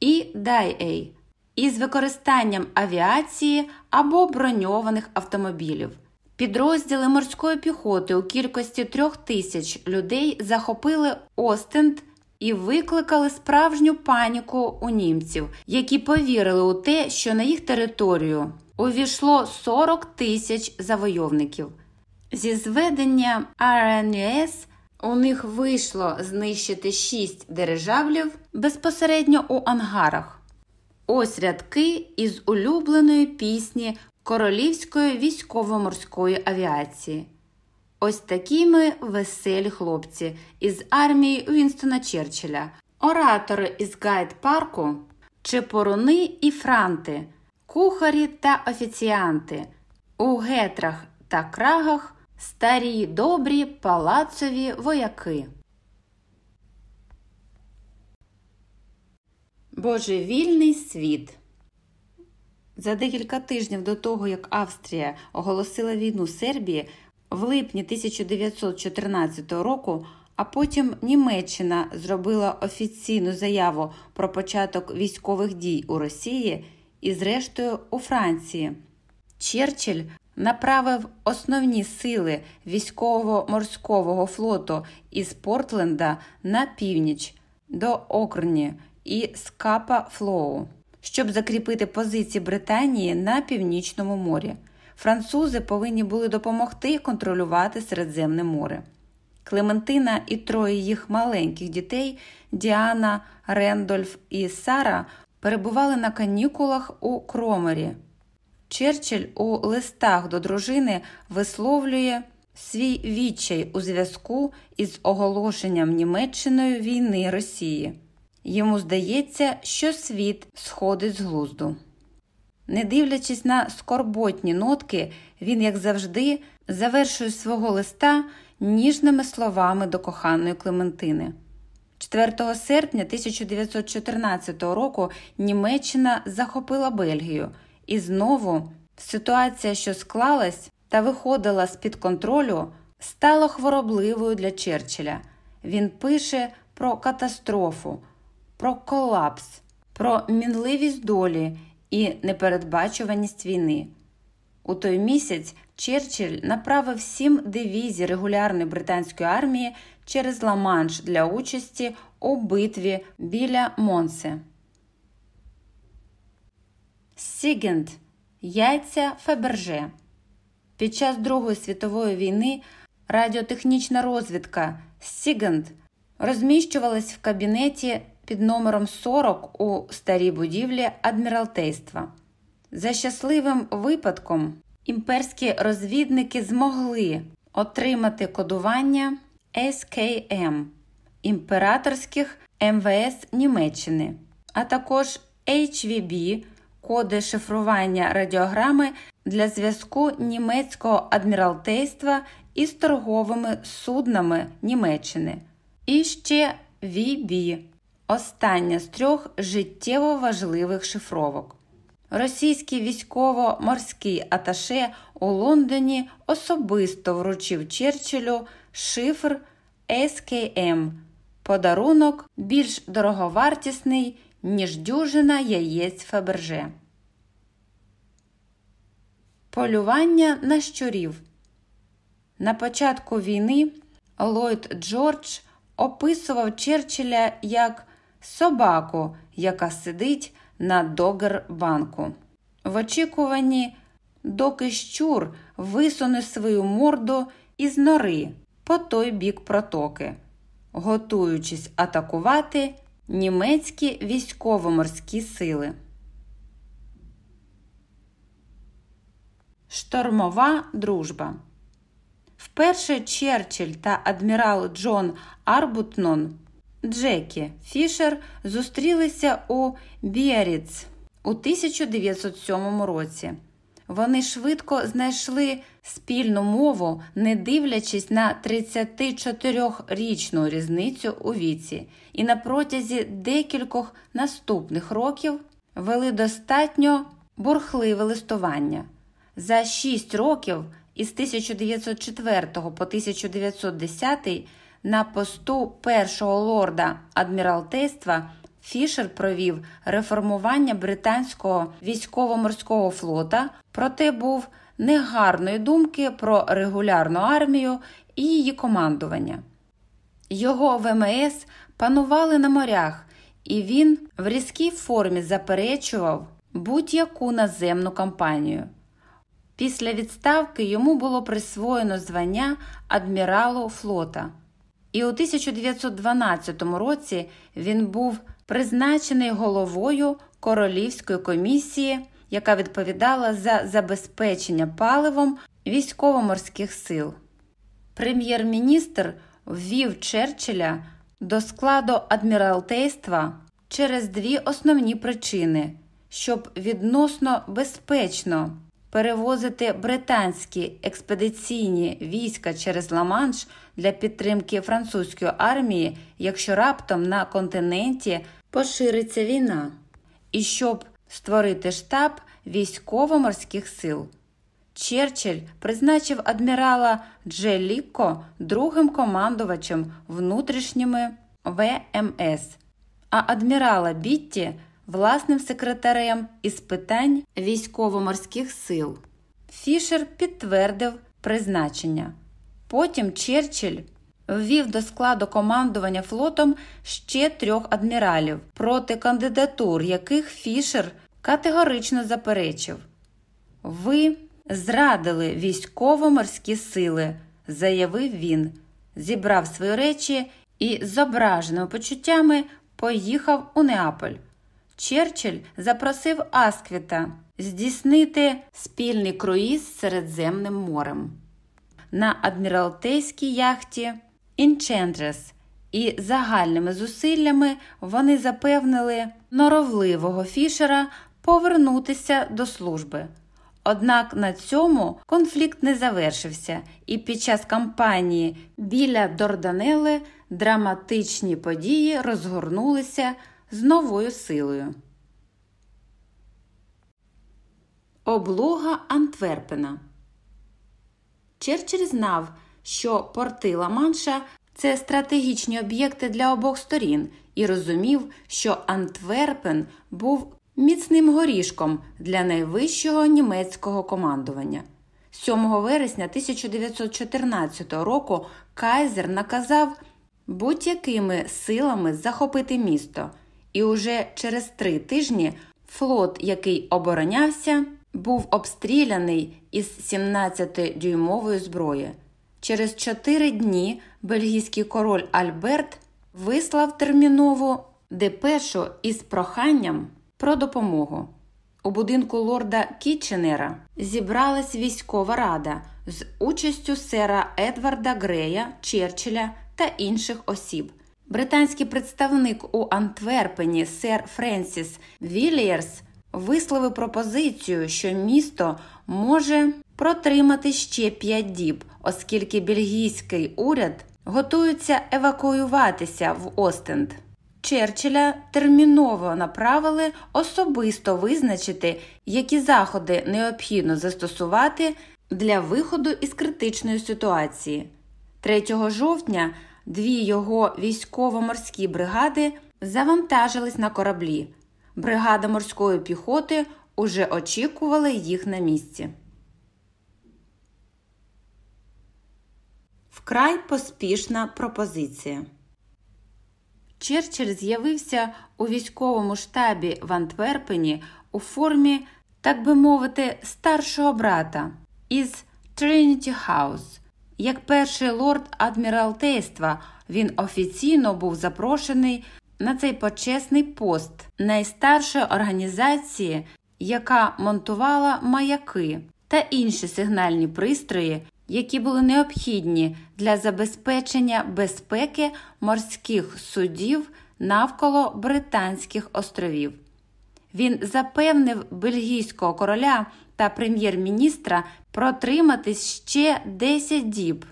Speaker 1: і Дайей із використанням авіації або броньованих автомобілів. Підрозділи морської піхоти у кількості трьох тисяч людей захопили Остенд і викликали справжню паніку у німців, які повірили у те, що на їх територію увійшло 40 тисяч завойовників. Зі зведення РНС у них вийшло знищити 6 дирижаблів безпосередньо у ангарах. Ось рядки із улюбленої пісні Королівської військово-морської авіації. Ось такі ми веселі хлопці із армії Вінстона Черчилля, оратори із гайд парку, чепоруни і франти, кухарі та офіціанти, у гетрах та крагах Старі добрі палацові вояки. Божевільний світ. За декілька тижнів до того, як Австрія оголосила війну Сербії в липні 1914 року, а потім Німеччина зробила офіційну заяву про початок військових дій у Росії і, зрештою, у Франції. Черчилль направив основні сили військово-морського флоту із Портленда на північ до Окрні і Скапа Флоу, щоб закріпити позиції Британії на північному морі. Французи повинні були допомогти контролювати Середземне море. Клементина і троє їх маленьких дітей Діана, Рендольф і Сара перебували на канікулах у Кромері. Черчилль у листах до дружини висловлює свій відчай у зв'язку із оголошенням Німеччиною війни Росії. Йому здається, що світ сходить з глузду. Не дивлячись на скорботні нотки, він, як завжди, завершує свого листа ніжними словами до коханої Клементини. 4 серпня 1914 року Німеччина захопила Бельгію, і знову ситуація, що склалась та виходила з під контролю, стала хворобливою для Черчилля. Він пише про катастрофу, про колапс, про мінливість долі і непередбачуваність війни. У той місяць Черчилль направив сім дивізій регулярної британської армії через Ла-Манш для участі у битві біля Монсе. Сігент Яйця Феберже. Під час Другої світової війни радіотехнічна розвідка Сігент розміщувалась в кабінеті під номером 40 у старій будівлі адміралтейства. За щасливим випадком імперські розвідники змогли отримати кодування SKM імператорських МВС Німеччини, а також HVB коди шифрування радіограми для зв'язку німецького адміралтейства із торговими суднами Німеччини. І ще VB – остання з трьох життєво важливих шифровок. Російський військово-морський аташе у Лондоні особисто вручив Черчиллю шифр SKM – подарунок більш дороговартісний, ніж дюжина яєць Фаберже. Полювання на щурів. На початку війни Ллойд Джордж описував Черчилля як собаку, яка сидить на Догер-банку. В очікуванні, доки щур висуне свою морду із нори по той бік протоки, готуючись атакувати німецькі військово-морські сили. Штормова дружба. Вперше Черчилль та адмірал Джон Арбутнон Джекі Фішер зустрілися у Біаріц у 1907 році. Вони швидко знайшли спільну мову, не дивлячись на 34-річну різницю у віці, і на протязі декількох наступних років вели достатньо бурхливе листування. За шість років із 1904 по 1910 на посту першого лорда адміралтейства Фішер провів реформування британського військово-морського флота, проте був негарної думки про регулярну армію і її командування. Його ВМС панували на морях, і він в різкій формі заперечував будь-яку наземну кампанію. Після відставки йому було присвоєно звання адміралу флота. І у 1912 році він був призначений головою королівської комісії, яка відповідала за забезпечення паливом військово-морських сил. Прем'єр-міністр ввів Черчилля до складу адміралтейства через дві основні причини, щоб відносно безпечно перевозити британські експедиційні війська через Ла-Манш для підтримки французької армії, якщо раптом на континенті пошириться війна, і щоб створити штаб військово-морських сил. Черчилль призначив адмірала Джеліко другим командувачем внутрішніми ВМС, а адмірала Бітті власним секретарем із питань військово-морських сил. Фішер підтвердив призначення. Потім Черчилль ввів до складу командування флотом ще трьох адміралів, проти кандидатур, яких Фішер категорично заперечив. Ви зрадили військово-морські сили, заявив він, зібрав свої речі і з зображеними почуттями поїхав у Неаполь. Черчилль запросив Асквіта здійснити спільний круїз Середземним морем. На адміралтейській яхті Інчентрес і загальними зусиллями вони запевнили норовливого фішера повернутися до служби. Однак на цьому конфлікт не завершився, і під час кампанії біля Дорданели драматичні події розгорнулися з новою силою. Облога Антверпена. Черчилль знав, що порти Ла-Манша – це стратегічні об'єкти для обох сторін, і розумів, що Антверпен був міцним горішком для найвищого німецького командування. 7 вересня 1914 року Кайзер наказав будь-якими силами захопити місто, і уже через три тижні флот, який оборонявся, був обстріляний із 17-дюймової зброї. Через чотири дні бельгійський король Альберт вислав термінову депешу із проханням про допомогу. У будинку лорда Кітченера зібралась військова рада з участю сера Едварда Грея, Черчилля та інших осіб. Британський представник у Антверпені сер Френсіс Віллієрс висловив пропозицію, що місто може протримати ще п'ять діб, оскільки бельгійський уряд готується евакуюватися в Остенд. Черчилля терміново направили особисто визначити, які заходи необхідно застосувати для виходу із критичної ситуації. 3 жовтня дві його військово-морські бригади завантажились на кораблі. Бригада морської піхоти уже очікувала їх на місці. Вкрай поспішна пропозиція. Черчилль з'явився у військовому штабі в Антверпені у формі, так би мовити, старшого брата із Trinity House. Як перший лорд адміралтейства, він офіційно був запрошений на цей почесний пост найстаршої організації, яка монтувала маяки та інші сигнальні пристрої, які були необхідні для забезпечення безпеки морських судів навколо Британських островів. Він запевнив бельгійського короля та прем'єр-міністра протриматись ще 10 діб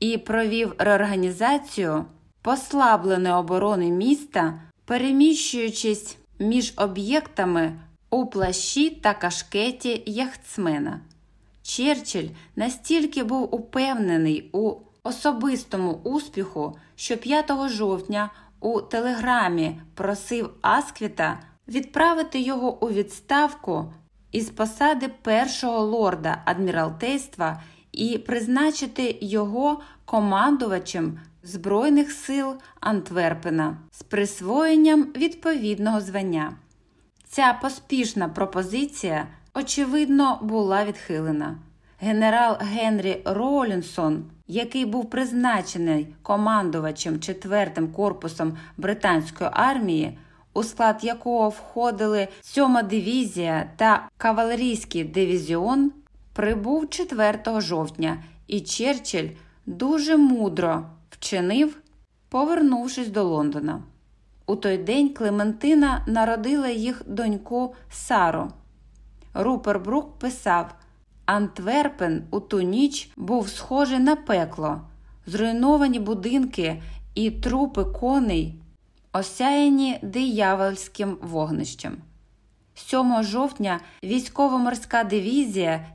Speaker 1: і провів реорганізацію послабленої оборони міста, переміщуючись між об'єктами у плащі та кашкеті яхтсмена. Черчилль настільки був упевнений у особистому успіху, що 5 жовтня у телеграмі просив Асквіта відправити його у відставку із посади першого лорда адміралтейства і призначити його командувачем Збройних сил Антверпена з присвоєнням відповідного звання. Ця поспішна пропозиція очевидно, була відхилена. Генерал Генрі Ролінсон, який був призначений командувачем 4-м корпусом британської армії, у склад якого входили 7-ма дивізія та кавалерійський дивізіон, прибув 4 жовтня, і Черчилль дуже мудро вчинив, повернувшись до Лондона. У той день Клементина народила їх доньку Сару. Рупер Брук писав Антверпен у ту ніч був схожий на пекло, зруйновані будинки і трупи коней, осяяні диявольським вогнищем. 7 жовтня військово-морська дивізія